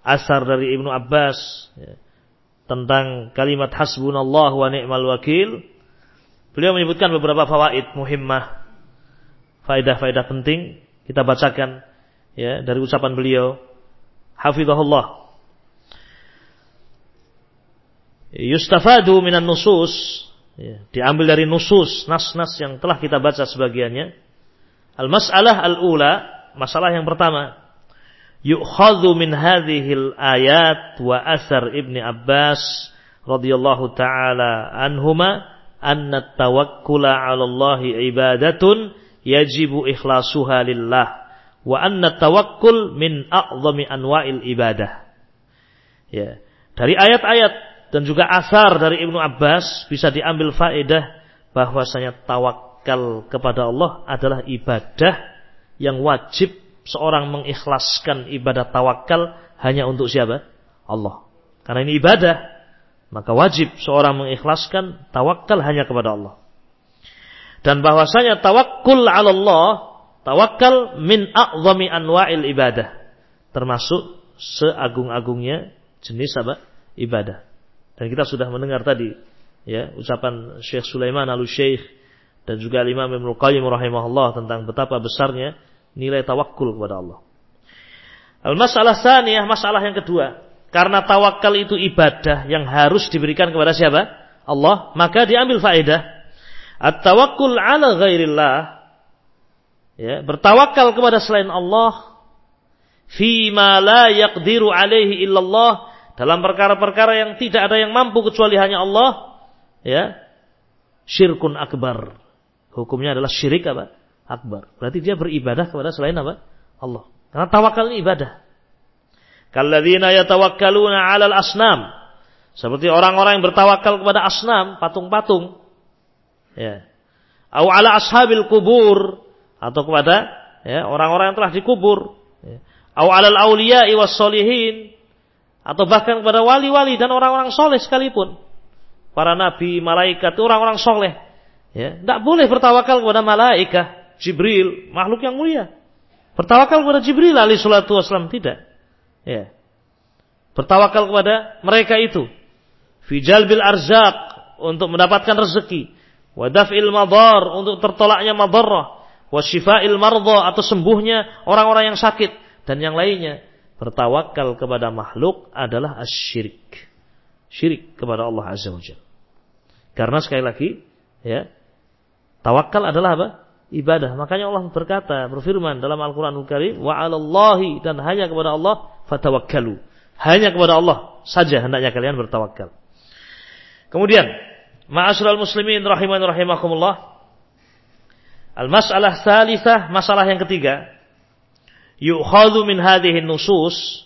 asar dari Ibnu Abbas ya, tentang kalimat hasbunallah wa ni'mal wakil. Beliau menyebutkan beberapa fawaid muhimmah faedah-faedah penting. Kita bacakan ya dari ucapan beliau. Hafizahullah. Yustafadu minan nusus Ya, diambil dari nusus, nas-nas yang telah kita baca sebagiannya. Al-mas'alah al-ula, masalah yang pertama. Yu'khadhu min hadhil ayat wa asar Ibni Abbas radhiyallahu taala anhuma anna tawakkula 'ala Allah ibadatun yajibu ikhlasuha lillah wa anna tawakkul min a'zami anwa'il ibadah. Ya. Dari ayat-ayat dan juga asar dari Ibnu Abbas bisa diambil faedah bahwasanya tawakal kepada Allah adalah ibadah yang wajib seorang mengikhlaskan ibadah tawakal hanya untuk siapa? Allah. Karena ini ibadah, maka wajib seorang mengikhlaskan tawakal hanya kepada Allah. Dan bahwasanya tawakul 'ala Allah, tawakal min a'zami anwa'il ibadah. Termasuk seagung-agungnya jenis apa? Ibadah. Dan kita sudah mendengar tadi ya ucapan Syekh Sulaiman Al-Syekh dan juga Imam Ibnu Qayyim rahimahullah tentang betapa besarnya nilai tawakul kepada Allah. Al-masalah saniyah, masalah yang kedua. Karena tawakal itu ibadah yang harus diberikan kepada siapa? Allah. Maka diambil faedah. At-tawakkul ala ghairillah. Ya, bertawakal kepada selain Allah. Fima la yaqdiru alaihi illallah dalam perkara-perkara yang tidak ada yang mampu kecuali hanya Allah, ya, syirkun akbar. Hukumnya adalah syirik apa? Akbar. Berarti dia beribadah kepada selain apa? Allah. Karena tawakal ini ibadah. Kalladzina yatawakkaluna 'alal asnam. Seperti orang-orang yang bertawakal kepada asnam, patung-patung. Ya. Au ala ashabil kubur atau kepada ya, orang-orang yang telah dikubur. Ya. Au alal awliya was solihin atau bahkan kepada wali-wali dan orang-orang soleh sekalipun. Para nabi, malaikat, orang-orang soleh. Ya, tidak boleh bertawakal kepada malaikat, Jibril, makhluk yang mulia. Bertawakal kepada Jibril alaihi salatu wasallam tidak. Ya. Bertawakal kepada mereka itu. Fijal bil arzak untuk mendapatkan rezeki. Wadaf'il madar untuk tertolaknya madarrah. Wasyifa'il mardha atau sembuhnya orang-orang yang sakit dan yang lainnya. Bertawakal kepada makhluk adalah asyirik. Syirik kepada Allah Azza wa. Karena sekali lagi, ya, tawakal adalah apa? Ibadah. Makanya Allah berkata, berfirman dalam Al-Quranul Karim, wa 'alallahi dan hanya kepada Allah fatawakkalu. Hanya kepada Allah saja hendaknya kalian bertawakal. Kemudian, ma'asyiral muslimin rahiman rahimakumullah. Al-mas'alah tsalitsah, masalah yang ketiga. Yu'khadhu min hadhihi nusus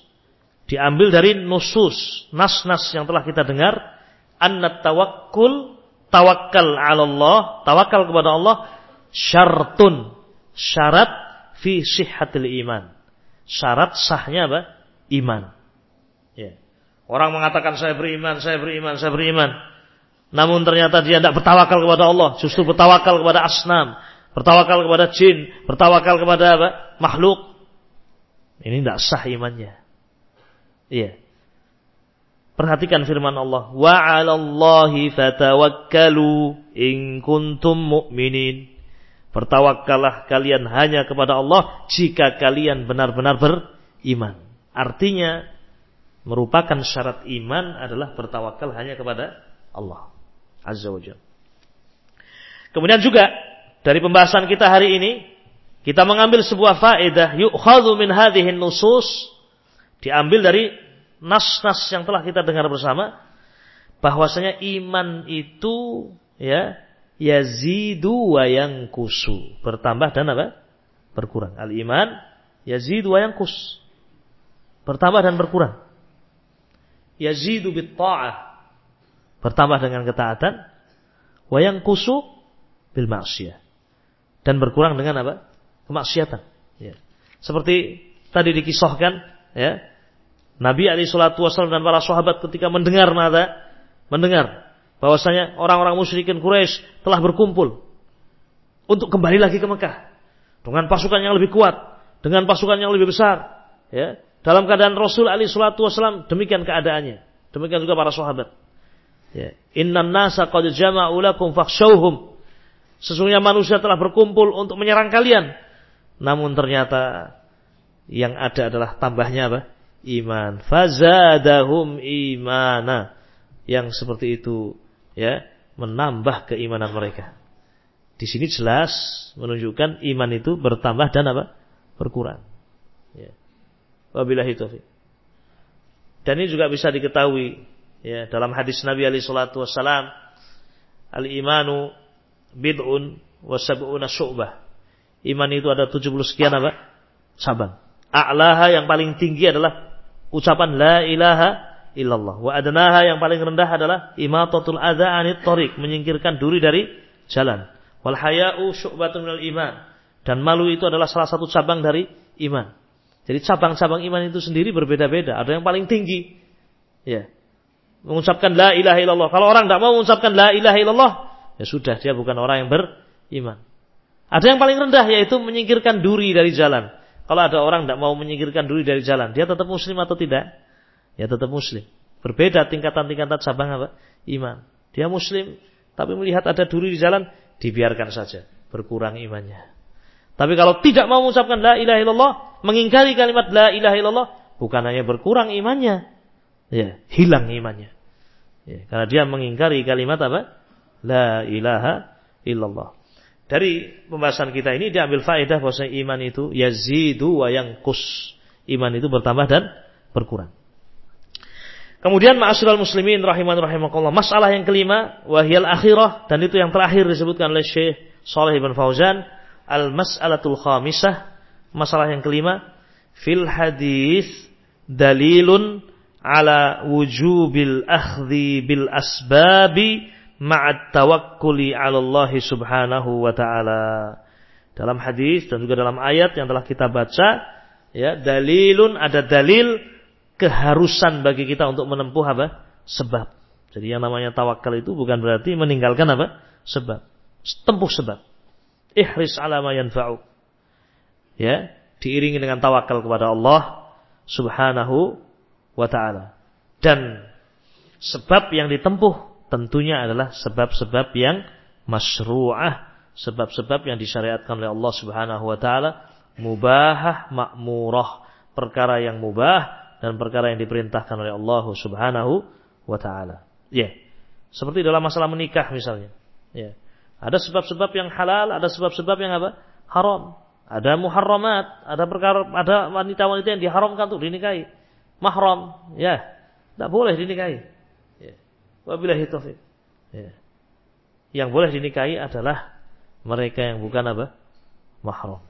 diambil dari nusus, nas-nas yang telah kita dengar, anna tawakkul tawakkal 'ala Allah, tawakal kepada Allah syartun, syarat fi sihhatil iman. Syarat sahnya apa? Iman. Ya. Orang mengatakan saya beriman, saya beriman, saya beriman. Namun ternyata dia tidak bertawakal kepada Allah, justru bertawakal kepada asnam, bertawakal kepada jin, bertawakal kepada apa? makhluk. Ini tidak sah imannya. Iya. Perhatikan firman Allah, wa 'alallahi fatawakkalu in kuntum mu'minin. Bertawakkallah kalian hanya kepada Allah jika kalian benar-benar beriman. Artinya merupakan syarat iman adalah bertawakal hanya kepada Allah Azza wa Kemudian juga dari pembahasan kita hari ini kita mengambil sebuah faedah yu'khadhu min hadhihi nusus diambil dari nas-nas yang telah kita dengar bersama bahwasanya iman itu ya yazidu wa yankusu. Bertambah dan apa? Berkurang. Al iman yazidu wa yankus. Bertambah dan berkurang. Yazidu bit ta'ah bertambah dengan ketaatan. Wa yang kusu bil maksiyah dan berkurang dengan apa kemaksiatan ya. seperti tadi dikisahkan ya Nabi Ali Shallallahu Wasallam dan para sahabat ketika mendengar nada mendengar bahwasanya orang-orang musyrikin Quraisy telah berkumpul untuk kembali lagi ke Mekah dengan pasukan yang lebih kuat dengan pasukan yang lebih besar ya dalam keadaan Rasul Ali Shallallahu Wasallam demikian keadaannya. Demikian juga para sahabat. Ya. Inna nasa qad jama'u lakum fakhshawhum. Sesungguhnya manusia telah berkumpul untuk menyerang kalian. Namun ternyata yang ada adalah tambahnya apa? Iman. Fazadahum imana. Yang seperti itu ya menambah keimanan mereka. Di sini jelas menunjukkan iman itu bertambah dan apa? Berkurang. Ya. Wabillahi taufiq. Dan ini juga bisa diketahui ya dalam hadis Nabi alaihi salatu wasalam al-imanu bid'un wa sab'una syu'bah. Iman itu ada 70 sekian apa? Cabang. A'laha yang paling tinggi adalah ucapan la ilaha illallah. Wa adnaha yang paling rendah adalah imatatul adza anit tariq, menyingkirkan duri dari jalan. Wal haya'u syu'batun minal iman. Dan malu itu adalah salah satu cabang dari iman. Jadi cabang-cabang iman itu sendiri berbeda-beda. Ada yang paling tinggi. Ya. Mengucapkan la ilaha illallah. Kalau orang tidak mau mengucapkan la ilaha illallah, ya sudah dia bukan orang yang beriman. Ada yang paling rendah yaitu menyingkirkan duri dari jalan. Kalau ada orang tidak mau menyingkirkan duri dari jalan, dia tetap muslim atau tidak? Ya tetap muslim. Berbeda tingkatan-tingkatan cabang apa? Iman. Dia muslim, tapi melihat ada duri di jalan, dibiarkan saja. Berkurang imannya. Tapi kalau tidak mau mengucapkan la ilaha illallah, mengingkari kalimat la ilaha illallah, bukan hanya berkurang imannya, ya, hilang imannya. Ya, karena dia mengingkari kalimat apa? La ilaha illallah. Dari pembahasan kita ini diambil faedah bahwa iman itu yazidu wa kus. Iman itu bertambah dan berkurang. Kemudian ma'asyiral muslimin rahiman rahimakallah. Masalah yang kelima wahyal akhirah dan itu yang terakhir disebutkan oleh Syekh Saleh bin Fauzan Al-mas'alatul khamisah, masalah yang kelima, fil hadis dalilun ala wujubil akhdhi bil asbabi ma'at tawakkuli 'ala Allah subhanahu wa ta'ala. dalam hadis dan juga dalam ayat yang telah kita baca ya dalilun ada dalil keharusan bagi kita untuk menempuh apa? Sebab. Jadi yang namanya tawakal itu bukan berarti meninggalkan apa? Sebab. Tempuh sebab. Ihris ala ma yanfa'u. Ya diiringi dengan tawakal kepada Allah subhanahu wa taala. Dan sebab yang ditempuh tentunya adalah sebab-sebab yang masyru'ah sebab-sebab yang disyariatkan oleh Allah Subhanahu wa taala mubahah makmurah perkara yang mubah dan perkara yang diperintahkan oleh Allah Subhanahu wa taala. Ya. Seperti dalam masalah menikah misalnya. Ya. Ada sebab-sebab yang halal, ada sebab-sebab yang apa? Haram. Ada muharramat, ada perkara ada wanita-wanita yang diharamkan untuk dinikahi. Mahram, ya. Tidak boleh dinikahi. Wabillahi taufik. Ya. Yang boleh dinikahi adalah mereka yang bukan apa? Mahram.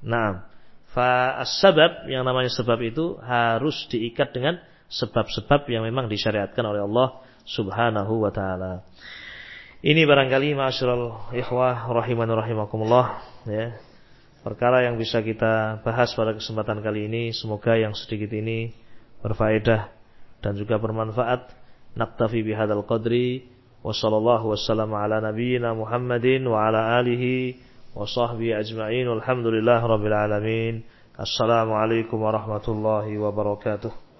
Nah, fa sebab yang namanya sebab itu harus diikat dengan sebab-sebab yang memang disyariatkan oleh Allah Subhanahu wa taala. Ini barangkali masyarul ikhwah rahiman rahimakumullah ya. Perkara yang bisa kita bahas pada kesempatan kali ini semoga yang sedikit ini berfaedah dan juga bermanfaat. Naktafi bihadzal qadri وصلى الله وسلم على نبينا محمد وعلى آله وصحبه أجمعين والحمد لله رب العالمين. السلام عليكم ورحمة الله وبركاته.